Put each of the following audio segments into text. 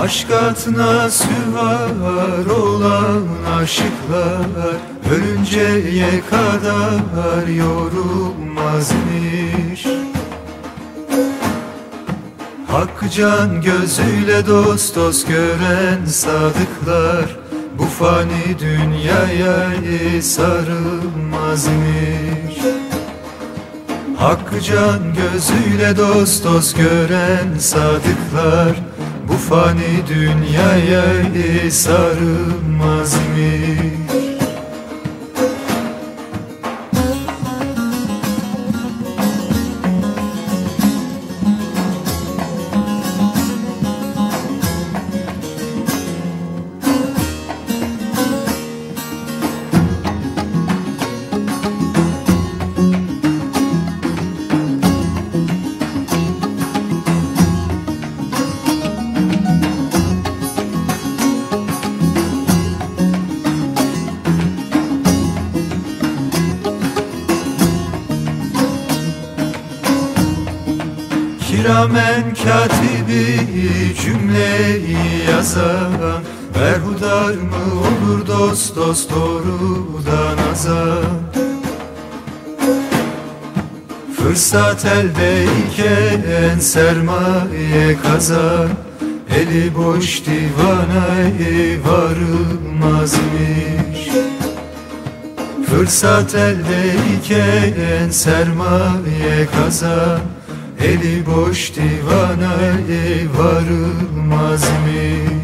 Aşk atına süvar olan aşıklar Ölünceye kadar yorulmazmış. Hakkı can gözüyle dost dost gören sadıklar Bu fani dünyaya sarılmazmış. Hakkı can gözüyle dost dost gören sadıklar Bu fani dünyaya sarılmazmış Kiramen katibi cümleyi yazan Berhudar mı olur dost dost doğrudan azan? Fırsat eldeyken sermaye kazan Eli boş divanayı varılmazmış. Fırsat eldeyken sermaye kazan Eli boş divanayı varılmazmış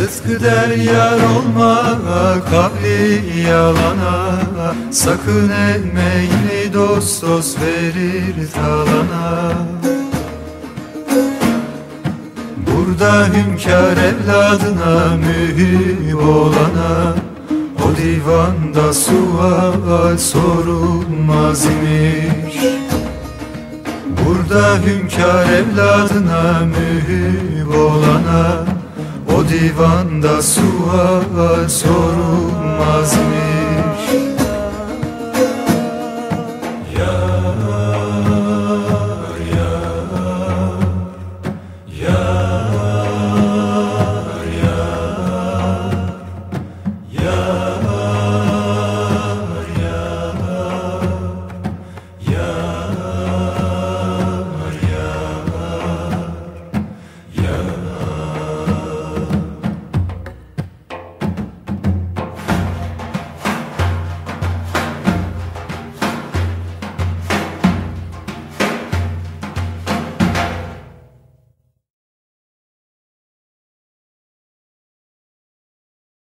Sıtkı der yar olma kavli yalana. Sakın elmeyini dost dost verir talana. Burada hünkâr evladına mühim olana. O divanda sual sorulmaz imiş. Burada hünkâr evladına mühim olana divanda sual sorulmazmış